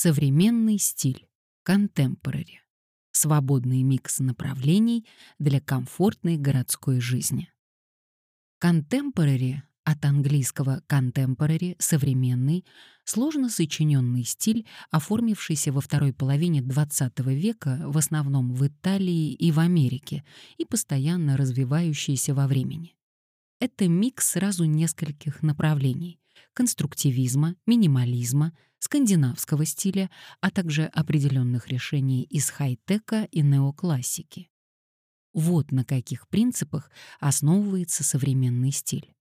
Современный стиль. Contemporary. Свободный микс направлений для комфортной городской жизни. Contemporary от английского contemporary — современный, сложно сочиненный стиль, оформившийся во второй половине XX века в основном в Италии и в Америке и постоянно развивающийся во времени. Это микс сразу нескольких направлений — конструктивизма, минимализма, скандинавского стиля, а также определенных решений из хай-тека и неоклассики. Вот на каких принципах основывается современный стиль.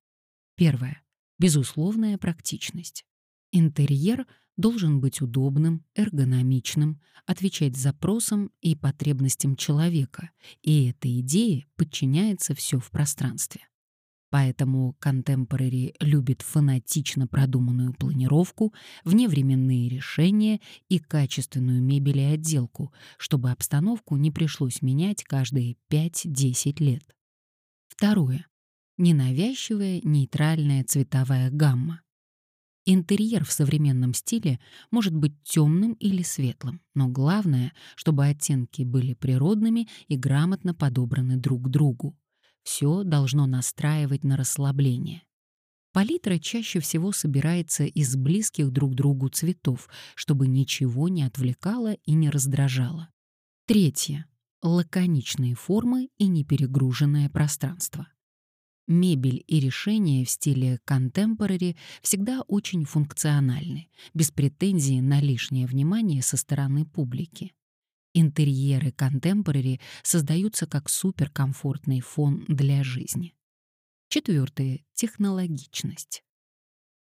Первое. Безусловная практичность. Интерьер должен быть удобным, эргономичным, отвечать запросам и потребностям человека, и этой идее подчиняется все в пространстве. Поэтому Contemporary любит фанатично продуманную планировку, вневременные решения и качественную мебель и отделку, чтобы обстановку не пришлось менять каждые 5-10 лет. Второе ненавязчивая нейтральная цветовая гамма. Интерьер в современном стиле может быть темным или светлым, но главное, чтобы оттенки были природными и грамотно подобраны друг к другу. Все должно настраивать на расслабление. Палитра чаще всего собирается из близких друг другу цветов, чтобы ничего не отвлекало и не раздражало. Третье. Лаконичные формы и неперегруженное пространство. Мебель и решения в стиле contemporary всегда очень функциональны, без претензий на лишнее внимание со стороны публики. Интерьеры contemporary создаются как суперкомфортный фон для жизни. Четвертое — технологичность.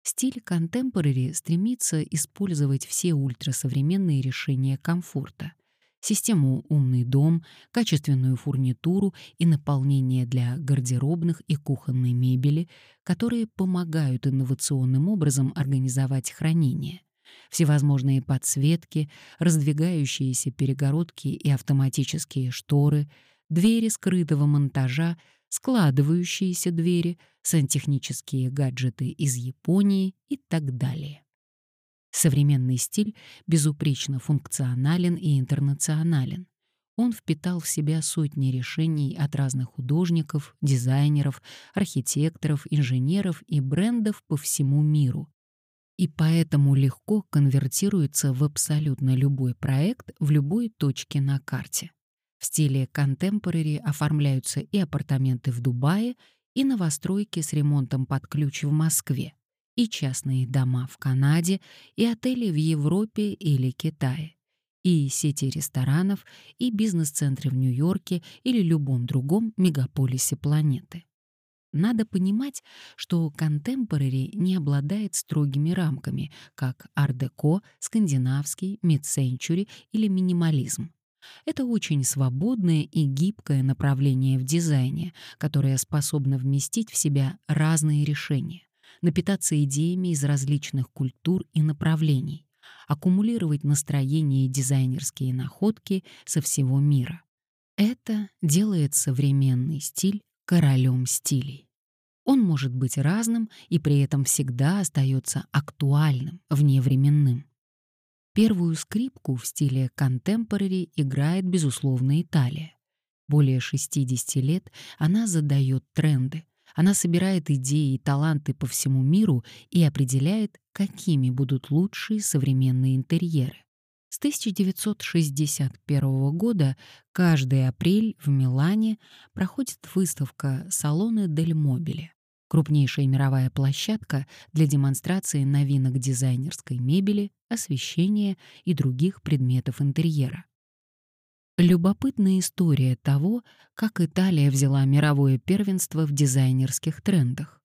Стиль contemporary стремится использовать все ультрасовременные решения комфорта, систему «Умный дом», качественную фурнитуру и наполнение для гардеробных и кухонной мебели, которые помогают инновационным образом организовать хранение. Всевозможные подсветки, раздвигающиеся перегородки и автоматические шторы, двери скрытого монтажа, складывающиеся двери, сантехнические гаджеты из Японии и так далее. Современный стиль безупречно функционален и интернационален. Он впитал в себя сотни решений от разных художников, дизайнеров, архитекторов, инженеров и брендов по всему миру. И поэтому легко конвертируется в абсолютно любой проект в любой точке на карте. В стиле contemporary оформляются и апартаменты в Дубае, и новостройки с ремонтом под ключ в Москве и частные дома в Канаде, и отели в Европе или Китае, и сети ресторанов, и бизнес-центры в Нью-Йорке или любом другом мегаполисе планеты. Надо понимать, что contemporary не обладает строгими рамками, как ар-деко, скандинавский, мид-сенчури или минимализм. Это очень свободное и гибкое направление в дизайне, которое способно вместить в себя разные решения напитаться идеями из различных культур и направлений, аккумулировать настроение и дизайнерские находки со всего мира. Это делает современный стиль королем стилей. Он может быть разным и при этом всегда остается актуальным, вневременным. Первую скрипку в стиле contemporary играет, безусловно, Италия. Более 60 лет она задает тренды, она собирает идеи и таланты по всему миру и определяет, какими будут лучшие современные интерьеры. С 1961 года каждый апрель в Милане проходит выставка «Салоны Дель Мобиле», крупнейшая мировая площадка для демонстрации новинок дизайнерской мебели, освещения и других предметов интерьера. Любопытная история того, как Италия взяла мировое первенство в дизайнерских трендах.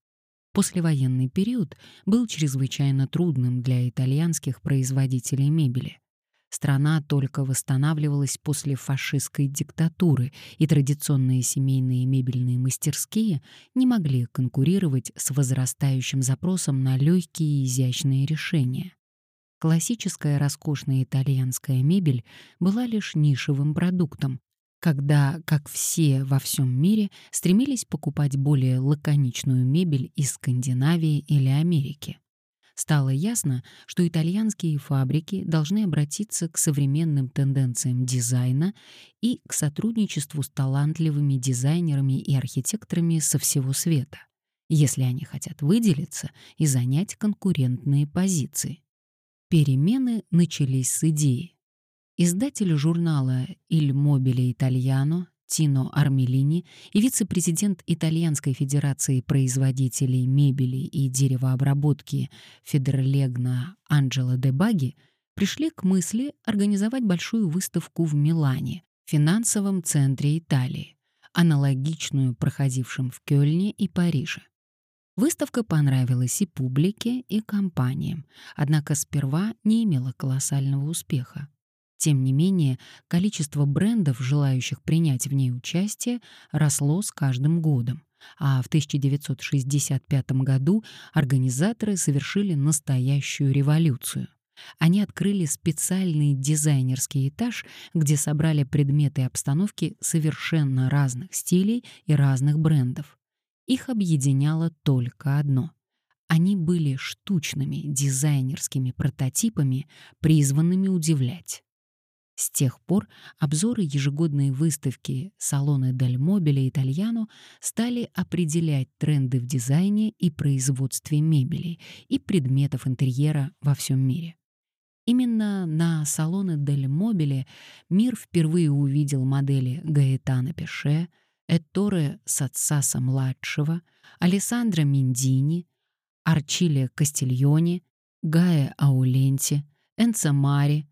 Послевоенный период был чрезвычайно трудным для итальянских производителей мебели. Страна только восстанавливалась после фашистской диктатуры, и традиционные семейные мебельные мастерские не могли конкурировать с возрастающим запросом на легкие и изящные решения. Классическая роскошная итальянская мебель была лишь нишевым продуктом, когда, как все во всем мире, стремились покупать более лаконичную мебель из Скандинавии или Америки. Стало ясно, что итальянские фабрики должны обратиться к современным тенденциям дизайна и к сотрудничеству с талантливыми дизайнерами и архитекторами со всего света, если они хотят выделиться и занять конкурентные позиции. Перемены начались с идеи. Издатель журнала «Il Mobile Italiano» Тино Армелини и вице-президент Итальянской федерации производителей мебели и деревообработки Федерлегна Анджело де Баги пришли к мысли организовать большую выставку в Милане, финансовом центре Италии, аналогичную проходившим в Кёльне и Париже. Выставка понравилась и публике, и компаниям, однако сперва не имела колоссального успеха. Тем не менее, количество брендов, желающих принять в ней участие, росло с каждым годом. А в 1965 году организаторы совершили настоящую революцию. Они открыли специальный дизайнерский этаж, где собрали предметы обстановки совершенно разных стилей и разных брендов. Их объединяло только одно. Они были штучными дизайнерскими прототипами, призванными удивлять. С тех пор обзоры ежегодной выставки салоны Дель Мобиле Итальяно стали определять тренды в дизайне и производстве мебели и предметов интерьера во всем мире. Именно на салоны Дель Мобиле мир впервые увидел модели Гаэтана Пеше, Этторе Сацаса-младшего, Алессандро Миндини, Арчиле Кастильони, Гая Ауленти, Энцо Мари,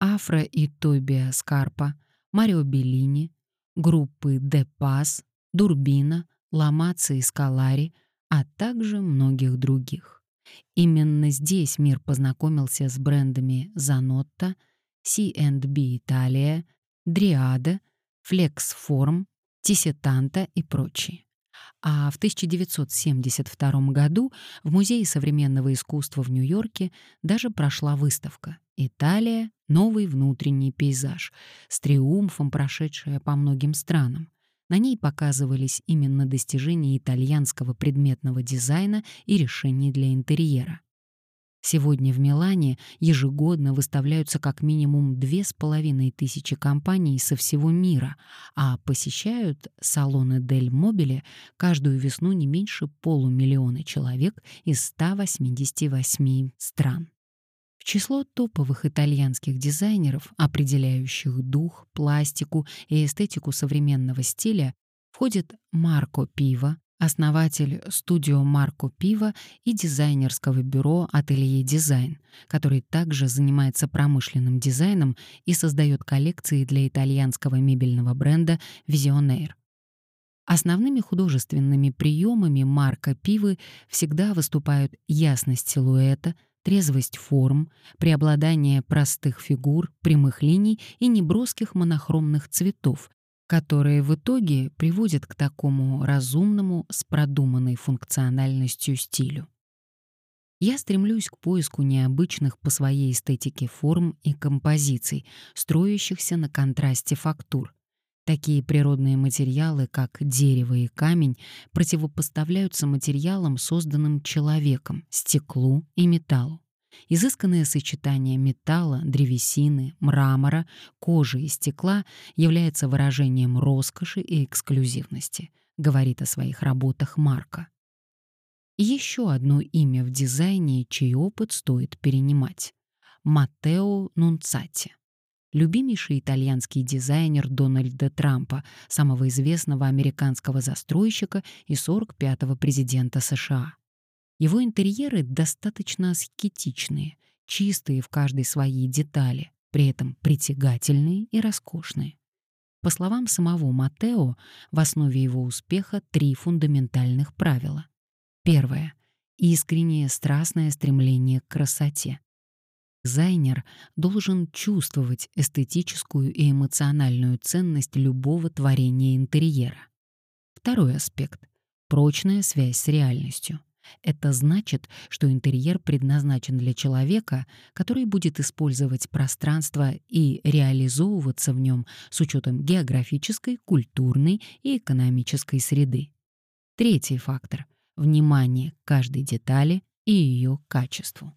Афра и Тобиа Скарпа, Марио Беллини, группы Де Пас, Дурбина, Ламаца и Скалари, а также многих других. Именно здесь мир познакомился с брендами Занотта, C&B Италия, Дриада, Флексформ, Тисетанта и прочие. А в 1972 году в Музее современного искусства в Нью-Йорке даже прошла выставка «Италия. Новый внутренний пейзаж», с триумфом прошедшая по многим странам. На ней показывались именно достижения итальянского предметного дизайна и решений для интерьера. Сегодня в Милане ежегодно выставляются как минимум две с половиной тысячи компаний со всего мира, а посещают салоны Дель Мобиле каждую весну не меньше полумиллиона человек из 188 стран. В число топовых итальянских дизайнеров, определяющих дух, пластику и эстетику современного стиля, входит Марко Пива, основатель студио Марко Пива и дизайнерского бюро Ателье Дизайн, который также занимается промышленным дизайном и создает коллекции для итальянского мебельного бренда Visionaire. Основными художественными приемами Марка Пивы всегда выступают ясность силуэта, трезвость форм, преобладание простых фигур, прямых линий и неброских монохромных цветов, которые в итоге приводят к такому разумному с продуманной функциональностью стилю. Я стремлюсь к поиску необычных по своей эстетике форм и композиций, строящихся на контрасте фактур. Такие природные материалы, как дерево и камень, противопоставляются материалам, созданным человеком, стеклу и металлу. Изысканное сочетание металла, древесины, мрамора, кожи и стекла является выражением роскоши и эксклюзивности, говорит о своих работах Марка. еще одно имя в дизайне, чей опыт стоит перенимать — Маттео Нунцати. Любимейший итальянский дизайнер Дональда Трампа, самого известного американского застройщика и 45-го президента США. Его интерьеры достаточно аскетичные, чистые в каждой своей детали, при этом притягательные и роскошные. По словам самого Матео, в основе его успеха три фундаментальных правила. Первое — искреннее страстное стремление к красоте. Дизайнер должен чувствовать эстетическую и эмоциональную ценность любого творения интерьера. Второй аспект — прочная связь с реальностью. Это значит, что интерьер предназначен для человека, который будет использовать пространство и реализовываться в нем с учетом географической, культурной и экономической среды. Третий фактор — внимание к каждой детали и ее качеству.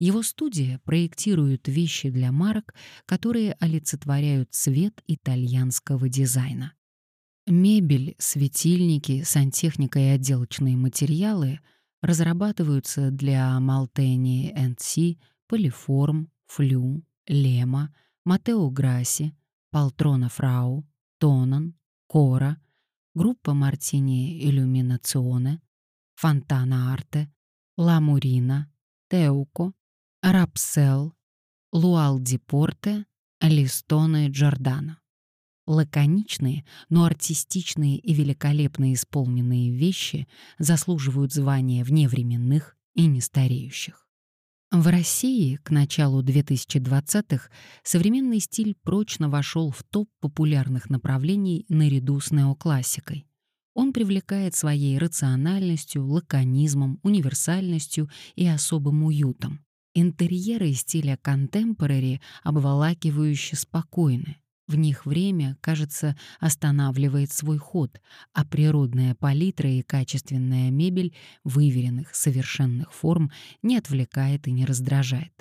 Его студия проектирует вещи для марок, которые олицетворяют цвет итальянского дизайна. Мебель, светильники, сантехника и отделочные материалы разрабатываются для Malteni NC, Полиформ, Флю, Лема, Матео Грасси, Полтрона Фрау, Тонан, Кора, группа Мартини Иллюминационе, Фонтана Арте, Ла Мурина, Теуко, Рапсел, Луал Ди Порте, Листоне Джордано. Лаконичные, но артистичные и великолепно исполненные вещи заслуживают звания вневременных и нестареющих. В России к началу 2020-х современный стиль прочно вошел в топ популярных направлений наряду с неоклассикой. Он привлекает своей рациональностью, лаконизмом, универсальностью и особым уютом. Интерьеры стиля контемпорари обволакивающе спокойны, в них время, кажется, останавливает свой ход, а природная палитра и качественная мебель выверенных, совершенных форм не отвлекает и не раздражает.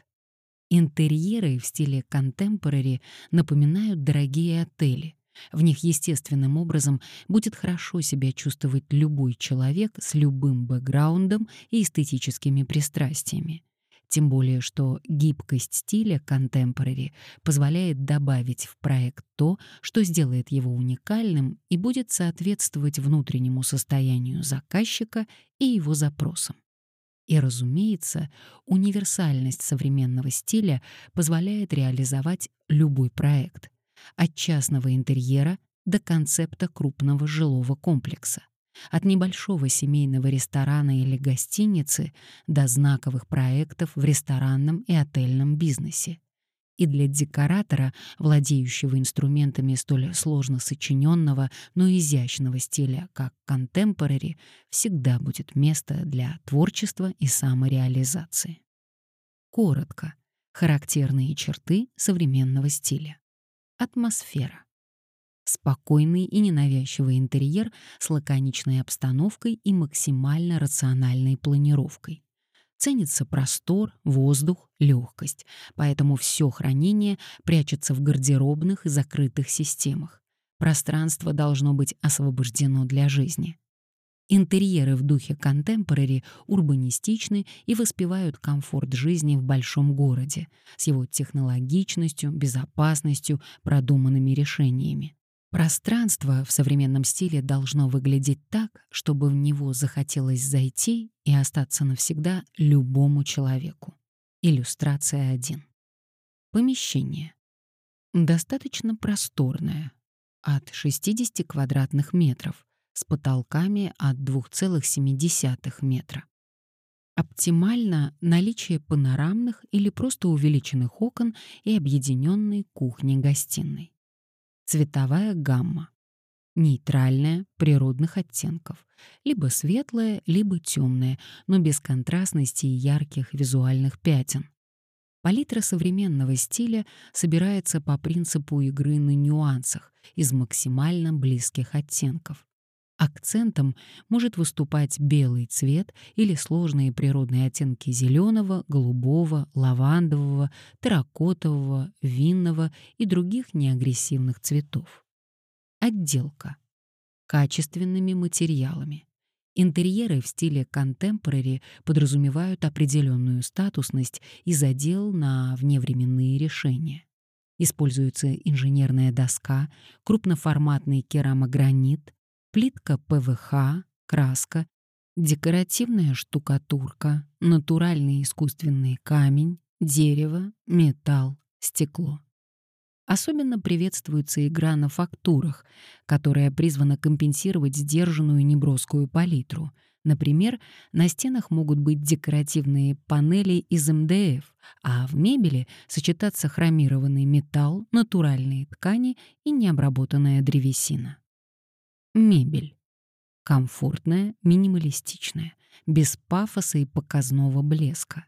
Интерьеры в стиле контемпорари напоминают дорогие отели. В них естественным образом будет хорошо себя чувствовать любой человек с любым бэкграундом и эстетическими пристрастиями. Тем более, что гибкость стиля contemporary позволяет добавить в проект то, что сделает его уникальным и будет соответствовать внутреннему состоянию заказчика и его запросам. И, разумеется, универсальность современного стиля позволяет реализовать любой проект, от частного интерьера до концепта крупного жилого комплекса. От небольшого семейного ресторана или гостиницы до знаковых проектов в ресторанном и отельном бизнесе. И для декоратора, владеющего инструментами столь сложно сочиненного, но изящного стиля, как контемпорари, всегда будет место для творчества и самореализации. Коротко. Характерные черты современного стиля. Атмосфера. Спокойный и ненавязчивый интерьер с лаконичной обстановкой и максимально рациональной планировкой. Ценится простор, воздух, легкость, поэтому все хранение прячется в гардеробных и закрытых системах. Пространство должно быть освобождено для жизни. Интерьеры в духе контемпорари урбанистичны и воспевают комфорт жизни в большом городе с его технологичностью, безопасностью, продуманными решениями. Пространство в современном стиле должно выглядеть так, чтобы в него захотелось зайти и остаться навсегда любому человеку. Иллюстрация 1. Помещение. Достаточно просторное, от 60 квадратных метров, с потолками от 2,7 метра. Оптимально наличие панорамных или просто увеличенных окон и объединенной кухни-гостиной. Цветовая гамма. Нейтральная, природных оттенков. Либо светлая, либо темная, но без контрастности и ярких визуальных пятен. Палитра современного стиля собирается по принципу игры на нюансах из максимально близких оттенков. Акцентом может выступать белый цвет или сложные природные оттенки зеленого, голубого, лавандового, терракотового, винного и других неагрессивных цветов. Отделка. Качественными материалами. Интерьеры в стиле contemporary подразумевают определенную статусность и задел на вневременные решения. Используется инженерная доска, крупноформатный керамогранит, плитка ПВХ, краска, декоративная штукатурка, натуральный искусственный камень, дерево, металл, стекло. Особенно приветствуется игра на фактурах, которая призвана компенсировать сдержанную неброскую палитру. Например, на стенах могут быть декоративные панели из МДФ, а в мебели сочетаться хромированный металл, натуральные ткани и необработанная древесина. Мебель. Комфортная, минималистичная, без пафоса и показного блеска.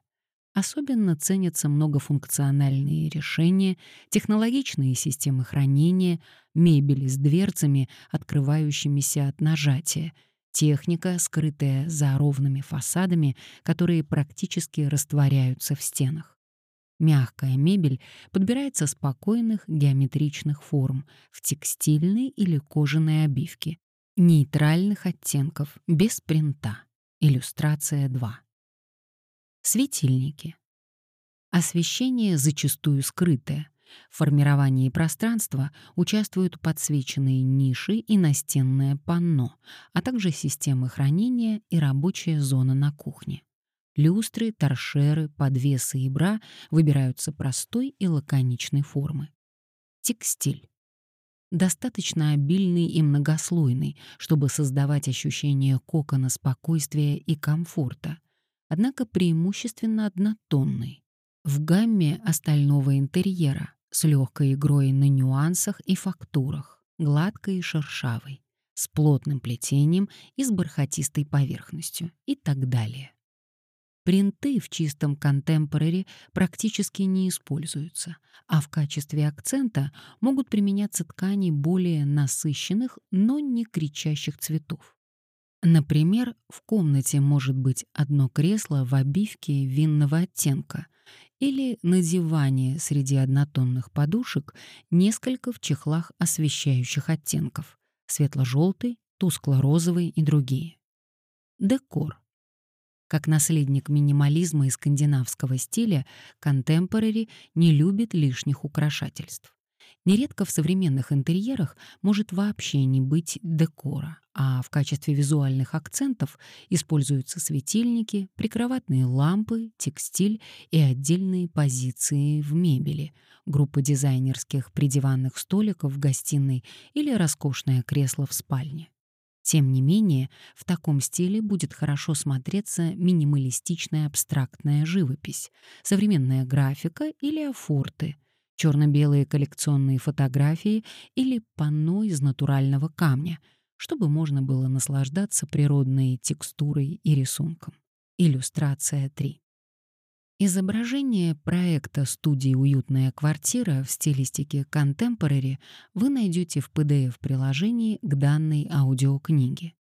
Особенно ценятся многофункциональные решения, технологичные системы хранения, мебель с дверцами, открывающимися от нажатия, Техника, скрытая за ровными фасадами, которые практически растворяются в стенах. Мягкая мебель подбирается спокойных геометричных форм в текстильной или кожаной обивке, нейтральных оттенков, без принта. Иллюстрация 2. Светильники. Освещение зачастую скрытое. В формировании пространства участвуют подсвеченные ниши и настенное панно, а также системы хранения и рабочая зона на кухне. Люстры, торшеры, подвесы и бра выбираются простой и лаконичной формы. Текстиль. Достаточно обильный и многослойный, чтобы создавать ощущение кокона спокойствия и комфорта, однако преимущественно однотонный. В гамме остального интерьера с легкой игрой на нюансах и фактурах, гладкой и шершавой, с плотным плетением и с бархатистой поверхностью и так далее. Принты в чистом контемпорари практически не используются, а в качестве акцента могут применяться ткани более насыщенных, но не кричащих цветов. Например, в комнате может быть одно кресло в обивке винного оттенка или на диване среди однотонных подушек несколько в чехлах освещающих оттенков — светло-желтый, тускло-розовый и другие. Декор — как наследник минимализма и скандинавского стиля, контемпорари не любит лишних украшательств. Нередко в современных интерьерах может вообще не быть декора, а в качестве визуальных акцентов используются светильники, прикроватные лампы, текстиль и отдельные позиции в мебели, группа дизайнерских придиванных столиков в гостиной или роскошное кресло в спальне. Тем не менее, в таком стиле будет хорошо смотреться минималистичная абстрактная живопись, современная графика или афорты, черно-белые коллекционные фотографии или панно из натурального камня, чтобы можно было наслаждаться природной текстурой и рисунком. Иллюстрация 3. Изображение проекта студии «Уютная квартира» в стилистике contemporary вы найдете в PDF-приложении к данной аудиокниге.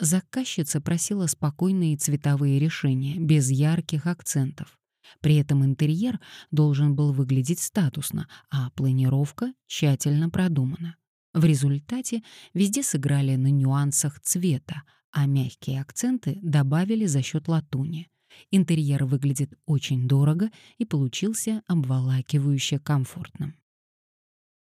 Заказчица просила спокойные цветовые решения, без ярких акцентов. При этом интерьер должен был выглядеть статусно, а планировка тщательно продумана. В результате везде сыграли на нюансах цвета, а мягкие акценты добавили за счет латуни. Интерьер выглядит очень дорого и получился обволакивающе комфортным.